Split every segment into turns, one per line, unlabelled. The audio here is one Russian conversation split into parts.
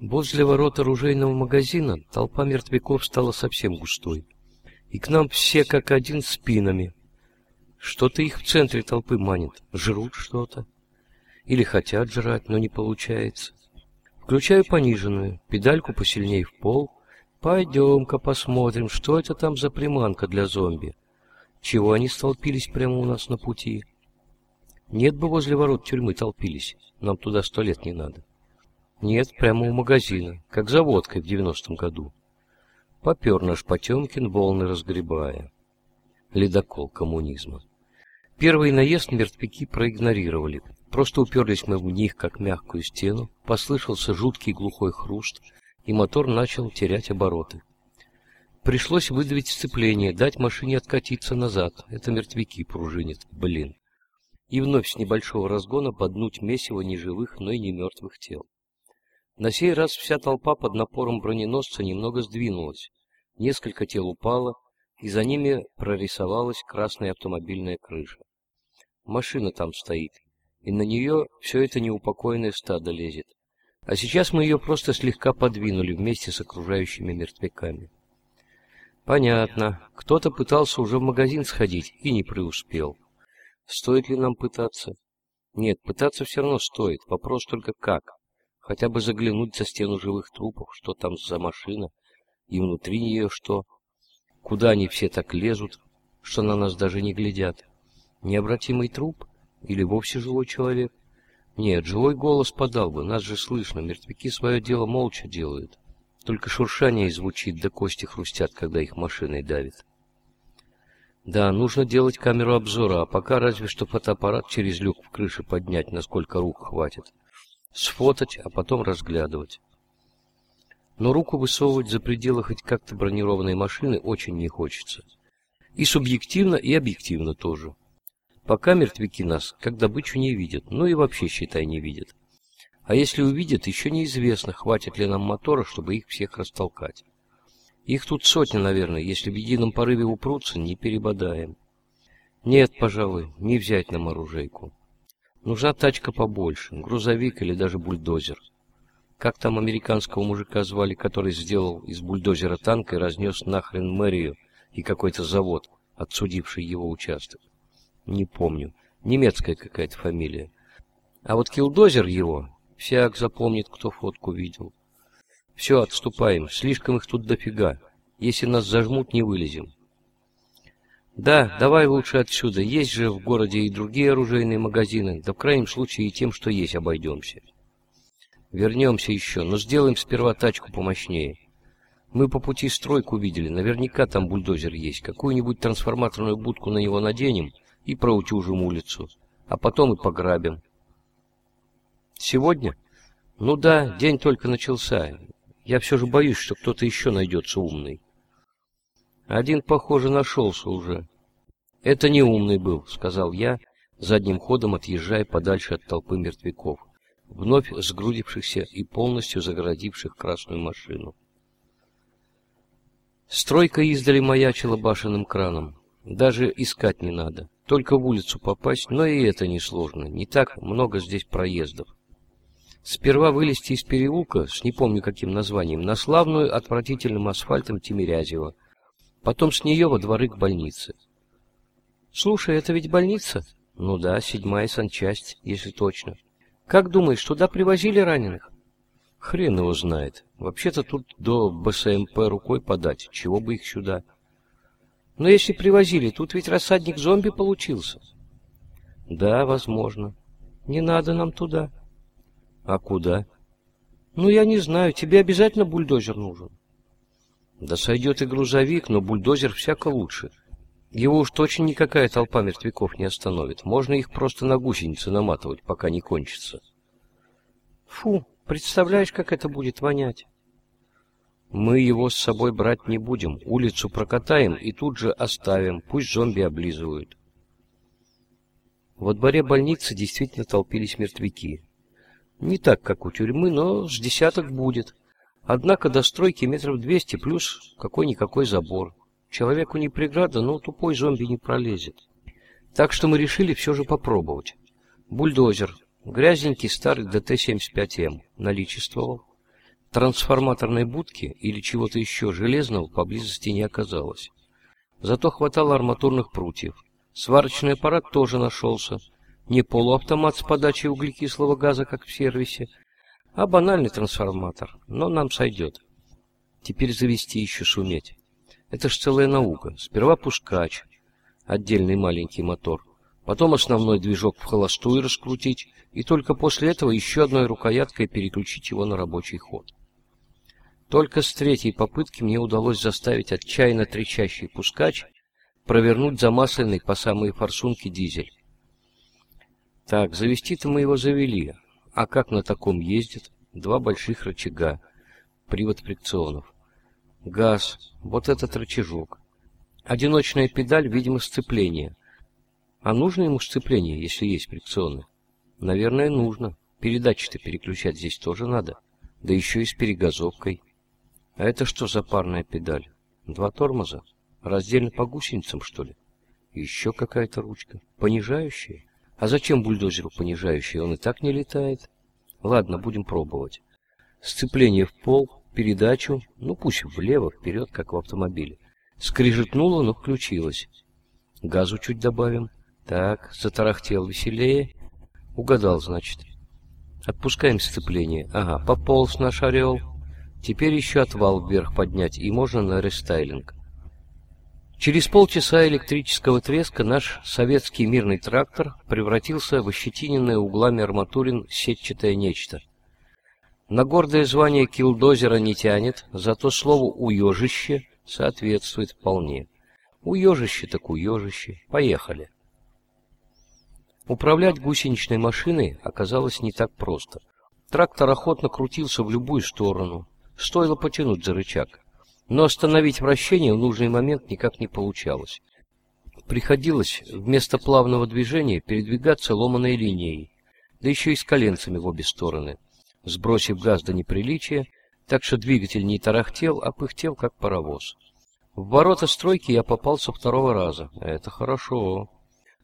Возле ворот оружейного магазина толпа мертвяков стала совсем густой. И к нам все как один спинами. Что-то их в центре толпы манит. Жрут что-то. Или хотят жрать, но не получается. Включаю пониженную, педальку посильнее в пол. Пойдем-ка посмотрим, что это там за приманка для зомби. Чего они столпились прямо у нас на пути? Нет бы возле ворот тюрьмы толпились. Нам туда сто лет не надо. Нет, прямо у магазина, как за водкой в девяностом году. Попер наш Потемкин, волны разгребая. Ледокол коммунизма. Первый наезд мертвяки проигнорировали. Просто уперлись мы в них, как мягкую стену, послышался жуткий глухой хруст, и мотор начал терять обороты. Пришлось выдавить сцепление, дать машине откатиться назад. Это мертвяки пружинят, блин. И вновь с небольшого разгона поднуть месиво не живых, но и не мертвых тел. На сей раз вся толпа под напором броненосца немного сдвинулась. Несколько тел упало, и за ними прорисовалась красная автомобильная крыша. Машина там стоит, и на нее все это неупокоенное стадо лезет. А сейчас мы ее просто слегка подвинули вместе с окружающими мертвяками. Понятно. Кто-то пытался уже в магазин сходить и не преуспел. Стоит ли нам пытаться? Нет, пытаться все равно стоит. Вопрос только как хотя бы заглянуть за стену живых трупов, что там за машина, и внутри нее что, куда они все так лезут, что на нас даже не глядят. Необратимый труп или вовсе живой человек? Нет, живой голос подал бы, нас же слышно, мертвяки свое дело молча делают. Только шуршание звучит, да кости хрустят, когда их машиной давит. Да, нужно делать камеру обзора, а пока разве что фотоаппарат через люк в крыше поднять, насколько рук хватит сфотать, а потом разглядывать. Но руку высовывать за пределы хоть как-то бронированной машины очень не хочется. И субъективно, и объективно тоже. Пока мертвяки нас, как добычу, не видят, ну и вообще, считай, не видят. А если увидят, еще неизвестно, хватит ли нам мотора, чтобы их всех растолкать. Их тут сотни, наверное, если в едином порыве упрутся, не перебодаем. Нет, пожалуй, не взять нам оружейку. Нужна тачка побольше, грузовик или даже бульдозер. Как там американского мужика звали, который сделал из бульдозера танк и разнес нахрен мэрию и какой-то завод, отсудивший его участок? Не помню. Немецкая какая-то фамилия. А вот килдозер его, всяк запомнит, кто фотку видел. Все, отступаем, слишком их тут дофига. Если нас зажмут, не вылезем. Да, давай лучше отсюда. Есть же в городе и другие оружейные магазины. Да в крайнем случае и тем, что есть, обойдемся. Вернемся еще, но сделаем сперва тачку помощнее. Мы по пути стройку видели. Наверняка там бульдозер есть. Какую-нибудь трансформаторную будку на него наденем и проутюжим улицу. А потом и пограбим. Сегодня? Ну да, день только начался. Я все же боюсь, что кто-то еще найдется умный. Один, похоже, нашелся уже. Это не умный был, сказал я, задним ходом отъезжая подальше от толпы мертвяков, вновь сгрудившихся и полностью загородивших красную машину. Стройка издали маячила башенным краном. Даже искать не надо. Только в улицу попасть, но и это несложно. Не так много здесь проездов. Сперва вылезти из переулка с не помню каким названием на славную отвратительным асфальтом Тимирязева – Потом с нее во дворы к больнице. Слушай, это ведь больница? Ну да, седьмая санчасть, если точно. Как думаешь, туда привозили раненых? Хрен его знает. Вообще-то тут до БСМП рукой подать, чего бы их сюда. Но если привозили, тут ведь рассадник зомби получился. Да, возможно. Не надо нам туда. А куда? Ну, я не знаю, тебе обязательно бульдозер нужен. Да сойдет и грузовик, но бульдозер всяко лучше. Его уж точно никакая толпа мертвяков не остановит. Можно их просто на гусеницы наматывать, пока не кончится. Фу, представляешь, как это будет вонять? Мы его с собой брать не будем. Улицу прокатаем и тут же оставим. Пусть зомби облизывают. Во дворе больницы действительно толпились мертвяки. Не так, как у тюрьмы, но с десяток будет. Однако до стройки метров двести плюс какой-никакой забор. Человеку не преграда, но тупой зомби не пролезет. Так что мы решили все же попробовать. Бульдозер, грязненький старый ДТ-75М, наличествовал. Трансформаторной будки или чего-то еще железного поблизости не оказалось. Зато хватало арматурных прутьев. Сварочный аппарат тоже нашелся. Не полуавтомат с подачей углекислого газа, как в сервисе, а банальный трансформатор, но нам сойдет. Теперь завести еще суметь. Это ж целая наука. Сперва пускач, отдельный маленький мотор, потом основной движок в холостую раскрутить, и только после этого еще одной рукояткой переключить его на рабочий ход. Только с третьей попытки мне удалось заставить отчаянно трещащий пускач провернуть замасленный по самые форсунки дизель. Так, завести-то мы его завели. А как на таком ездит? Два больших рычага, привод фрикционов. Газ, вот этот рычажок. Одиночная педаль, видимо, сцепление. А нужно ему сцепление, если есть фрикционы? Наверное, нужно. Передачи-то переключать здесь тоже надо. Да еще и с перегазовкой. А это что за парная педаль? Два тормоза? Раздельно по гусеницам, что ли? Еще какая-то ручка. Понижающая? А зачем бульдозеру понижающая? Он и так не летает. Ладно, будем пробовать. Сцепление в пол, передачу, ну пусть влево, вперед, как в автомобиле. Скрижетнуло, но включилось. Газу чуть добавим. Так, затарахтел веселее. Угадал, значит. Отпускаем сцепление. Ага, пополз наш орел. Теперь еще отвал вверх поднять, и можно на рестайлинг. Через полчаса электрического треска наш советский мирный трактор превратился в ощетиненное углами арматурин сетчатое нечто. На гордое звание килдозера не тянет, зато слову «уежище» соответствует вполне. Уежище так уежище. Поехали. Управлять гусеничной машиной оказалось не так просто. Трактор охотно крутился в любую сторону. Стоило потянуть за рычаг но остановить вращение в нужный момент никак не получалось. Приходилось вместо плавного движения передвигаться ломаной линией, да еще и с коленцами в обе стороны, сбросив газ до неприличия, так что двигатель не тарахтел, а пыхтел, как паровоз. В ворота стройки я попал со второго раза. Это хорошо.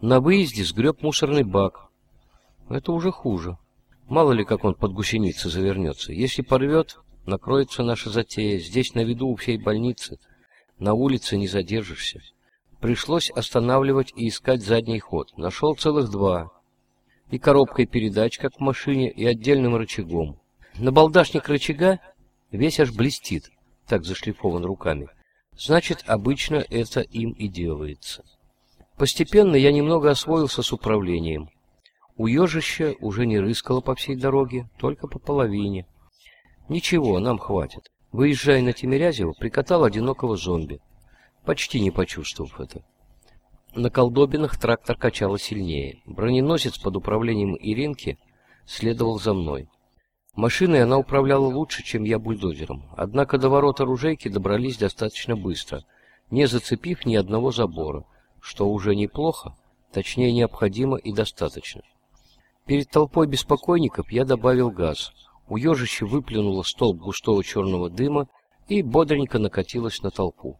На выезде сгреб мусорный бак. Это уже хуже. Мало ли, как он под гусеницы завернется. Если порвет, Накроется наша затея. Здесь на виду у всей больницы. На улице не задержишься. Пришлось останавливать и искать задний ход. Нашел целых два. И коробкой передач, как в машине, и отдельным рычагом. На балдашник рычага весь аж блестит, так зашлифован руками. Значит, обычно это им и делается. Постепенно я немного освоился с управлением. Уежище уже не рыскало по всей дороге, только по половине. Ничего, нам хватит. Выезжая на Тимирязево, прикатал одинокого зомби, почти не почувствовав это. На колдобинах трактор качало сильнее. Броненосец под управлением Иринки следовал за мной. Машиной она управляла лучше, чем я бульдозером. Однако до ворот оружейки добрались достаточно быстро, не зацепив ни одного забора, что уже неплохо, точнее необходимо и достаточно. Перед толпой беспокойников я добавил газ — Уежище выплюнуло столб густого черного дыма и бодренько накатилось на толпу.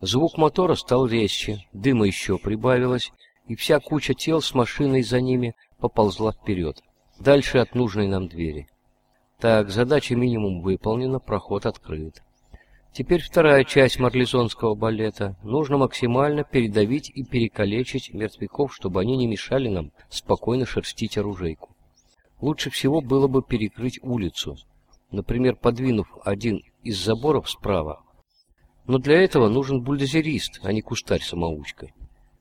Звук мотора стал резче, дыма еще прибавилось, и вся куча тел с машиной за ними поползла вперед, дальше от нужной нам двери. Так, задача минимум выполнена, проход открыт. Теперь вторая часть марлезонского балета. Нужно максимально передавить и перекалечить мертвяков, чтобы они не мешали нам спокойно шерстить оружейку. Лучше всего было бы перекрыть улицу, например, подвинув один из заборов справа. Но для этого нужен бульдозерист, а не кустарь-самоучка.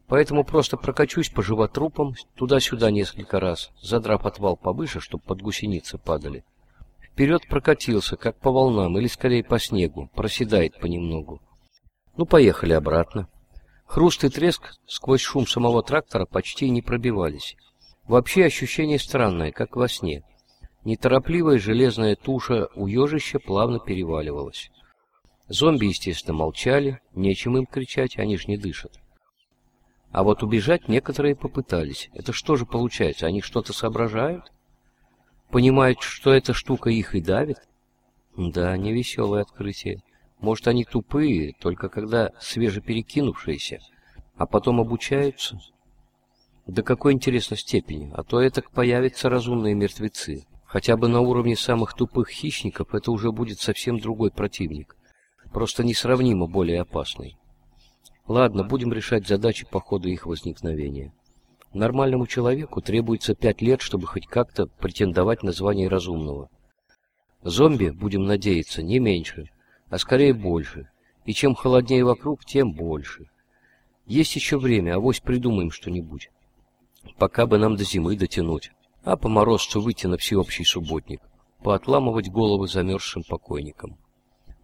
Поэтому просто прокачусь по животрупам туда-сюда несколько раз, задрав отвал повыше, чтобы под гусеницы падали. Вперед прокатился, как по волнам, или скорее по снегу, проседает понемногу. Ну, поехали обратно. Хруст и треск сквозь шум самого трактора почти не пробивались. Вообще ощущение странное, как во сне. Неторопливая железная туша у ежища плавно переваливалась. Зомби, естественно, молчали, нечем им кричать, они ж не дышат. А вот убежать некоторые попытались. Это что же получается, они что-то соображают? Понимают, что эта штука их и давит? Да, невеселое открытие. Может, они тупые, только когда свежеперекинувшиеся, а потом обучаются? До какой интересной степени, а то это появятся разумные мертвецы. Хотя бы на уровне самых тупых хищников это уже будет совсем другой противник. Просто несравнимо более опасный. Ладно, будем решать задачи по ходу их возникновения. Нормальному человеку требуется пять лет, чтобы хоть как-то претендовать на звание разумного. Зомби, будем надеяться, не меньше, а скорее больше. И чем холоднее вокруг, тем больше. Есть еще время, авось придумаем что-нибудь. Пока бы нам до зимы дотянуть, а по морозцу выйти на всеобщий субботник, поотламывать головы замерзшим покойникам.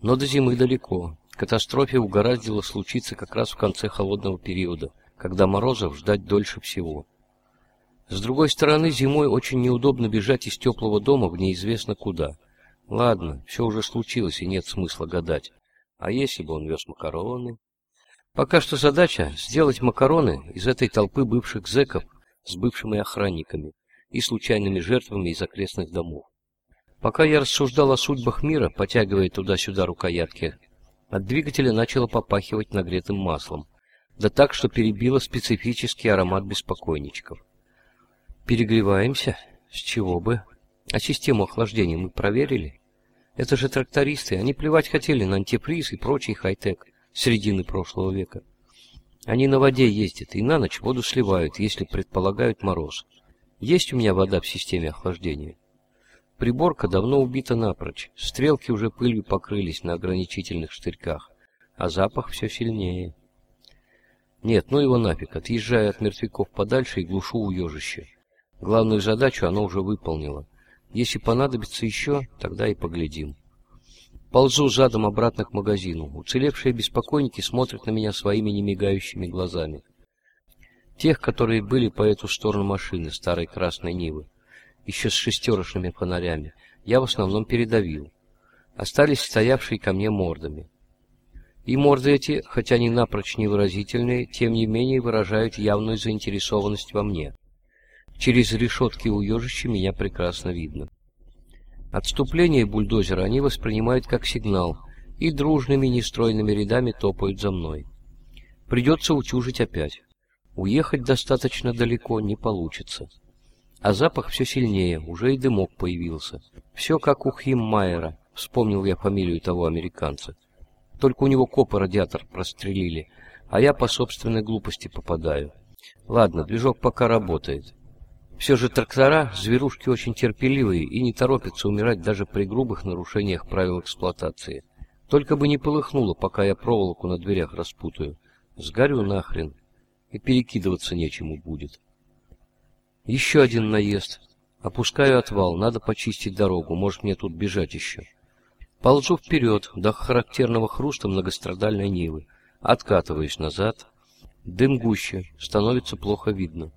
Но до зимы далеко. Катастрофе угораздило случиться как раз в конце холодного периода, когда морозов ждать дольше всего. С другой стороны, зимой очень неудобно бежать из теплого дома в неизвестно куда. Ладно, все уже случилось и нет смысла гадать. А если бы он вез макароны? Пока что задача сделать макароны из этой толпы бывших зэков с бывшими охранниками и случайными жертвами из окрестных домов. Пока я рассуждал о судьбах мира, потягивая туда-сюда рукоятки, от двигателя начало попахивать нагретым маслом, да так, что перебило специфический аромат беспокойничков. Перегреваемся? С чего бы? А систему охлаждения мы проверили? Это же трактористы, они плевать хотели на антифриз и прочий хай-тек середины прошлого века. Они на воде ездят и на ночь воду сливают, если предполагают мороз. Есть у меня вода в системе охлаждения. Приборка давно убита напрочь, стрелки уже пылью покрылись на ограничительных штырьках, а запах все сильнее. Нет, ну его нафиг, отъезжаю от мертвяков подальше и глушу уежище. Главную задачу оно уже выполнило. Если понадобится еще, тогда и поглядим. Ползу задом обратно к магазину. Уцелевшие беспокойники смотрят на меня своими немигающими глазами. Тех, которые были по эту сторону машины, старой красной Нивы еще с шестерочными фонарями, я в основном передавил. Остались стоявшие ко мне мордами. И морды эти, хотя они напрочь невыразительные, тем не менее выражают явную заинтересованность во мне. Через решетки у ежища меня прекрасно видно. Отступление бульдозера они воспринимают как сигнал и дружными нестройными рядами топают за мной. Придется утюжить опять. Уехать достаточно далеко не получится. А запах все сильнее, уже и дымок появился. Все как у Химмайера, вспомнил я фамилию того американца. Только у него копы радиатор прострелили, а я по собственной глупости попадаю. Ладно, движок пока работает. Все же трактора – зверушки очень терпеливые и не торопятся умирать даже при грубых нарушениях правил эксплуатации. Только бы не полыхнуло, пока я проволоку на дверях распутаю. Сгорю нахрен, и перекидываться нечему будет. Еще один наезд. Опускаю отвал, надо почистить дорогу, может мне тут бежать еще. Ползу вперед, до характерного хруста многострадальной Нивы. Откатываюсь назад. Дым гуще, становится плохо видно.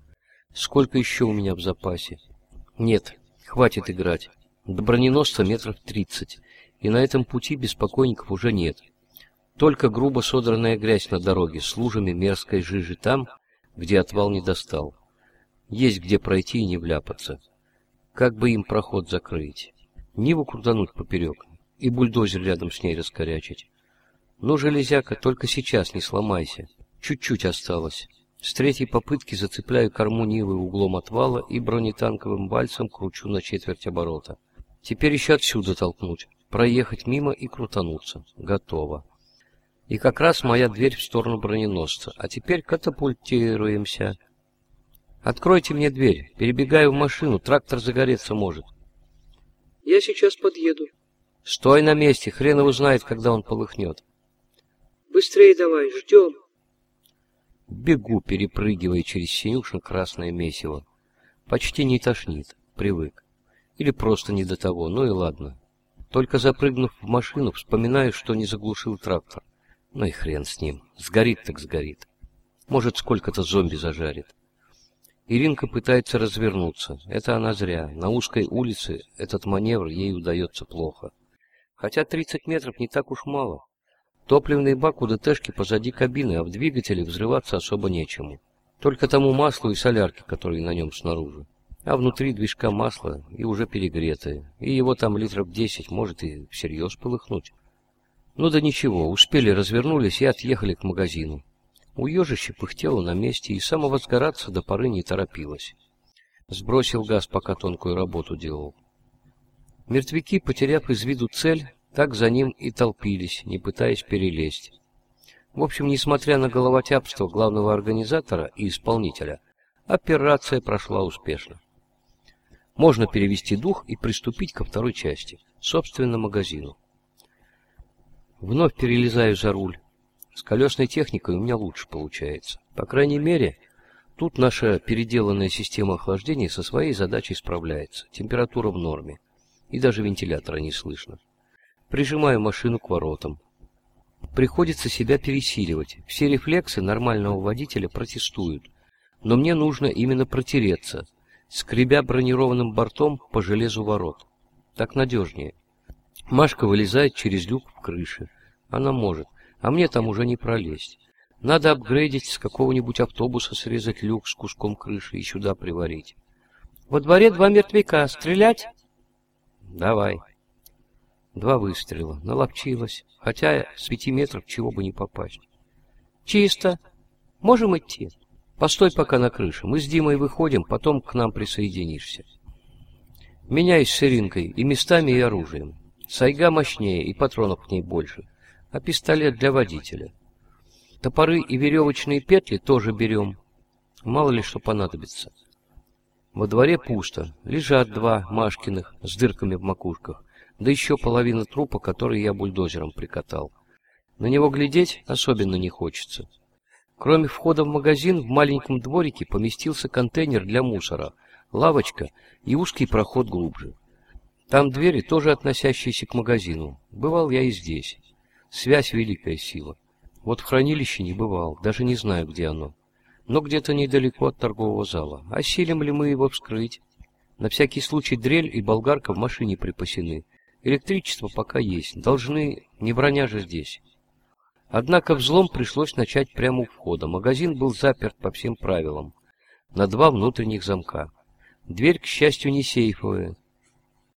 Сколько еще у меня в запасе? Нет, хватит играть. До броненосца метров тридцать, и на этом пути беспокойников уже нет. Только грубо содранная грязь на дороге с лужами мерзкой жижи там, где отвал не достал. Есть где пройти и не вляпаться. Как бы им проход закрыть? Ниву крутануть поперек и бульдозер рядом с ней раскорячить. Ну, железяка, только сейчас не сломайся. Чуть-чуть осталось. С третьей попытки зацепляю корму Нивы углом отвала и бронетанковым вальцем кручу на четверть оборота. Теперь еще отсюда толкнуть, проехать мимо и крутануться. Готово. И как раз моя дверь в сторону броненосца. А теперь катапультируемся. Откройте мне дверь. Перебегаю в машину, трактор загореться может.
Я сейчас подъеду.
Стой на месте, хрен его знает, когда он полыхнет.
Быстрее давай, ждем.
Бегу, перепрыгивая через синюшин красное месиво. Почти не тошнит, привык. Или просто не до того, ну и ладно. Только запрыгнув в машину, вспоминаю, что не заглушил трактор. Ну и хрен с ним, сгорит так сгорит. Может, сколько-то зомби зажарит. Иринка пытается развернуться. Это она зря. На узкой улице этот маневр ей удается плохо. Хотя 30 метров не так уж мало. Топливный бак у ДТшки позади кабины, а в двигателе взрываться особо нечему. Только тому маслу и солярке, которые на нем снаружи. А внутри движка масла и уже перегретое. И его там литров 10 может и всерьез полыхнуть. Ну да ничего, успели развернулись и отъехали к магазину. Уежище пыхтело на месте и самого сгораться до поры не торопилось. Сбросил газ, пока тонкую работу делал. Мертвяки, потеряв из виду цель, так за ним и толпились, не пытаясь перелезть. В общем, несмотря на головотяпство главного организатора и исполнителя, операция прошла успешно. Можно перевести дух и приступить ко второй части, собственно, магазину. Вновь перелезаю за руль. С колесной техникой у меня лучше получается. По крайней мере, тут наша переделанная система охлаждения со своей задачей справляется. Температура в норме. И даже вентилятора не слышно. Прижимаю машину к воротам. Приходится себя пересиливать. Все рефлексы нормального водителя протестуют. Но мне нужно именно протереться, скребя бронированным бортом по железу ворот. Так надежнее. Машка вылезает через люк в крыше. Она может, а мне там уже не пролезть. Надо апгрейдить с какого-нибудь автобуса, срезать люк с куском крыши и сюда приварить.
Во дворе два мертвяка. Стрелять?
Давай. Два выстрела. Наловчилась. Хотя с пяти метров чего бы не попасть.
Чисто. Можем идти?
Постой пока на крыше. Мы с Димой выходим, потом к нам присоединишься. Меняюсь с Иринкой и местами, и оружием. Сайга мощнее, и патронов к ней больше. А пистолет для водителя. Топоры и веревочные петли тоже берем. Мало ли что понадобится. Во дворе пусто. Лежат два Машкиных с дырками в макушках. Да еще половина трупа, который я бульдозером прикатал. На него глядеть особенно не хочется. Кроме входа в магазин, в маленьком дворике поместился контейнер для мусора, лавочка и узкий проход глубже. Там двери, тоже относящиеся к магазину. Бывал я и здесь. Связь — великая сила. Вот в хранилище не бывал, даже не знаю, где оно. Но где-то недалеко от торгового зала. Осилим ли мы его вскрыть? На всякий случай дрель и болгарка в машине припасены. Электричество пока есть. Должны... Не броня же здесь. Однако взлом пришлось начать прямо у входа. Магазин был заперт по всем правилам. На два внутренних замка. Дверь, к счастью, не сейфовая.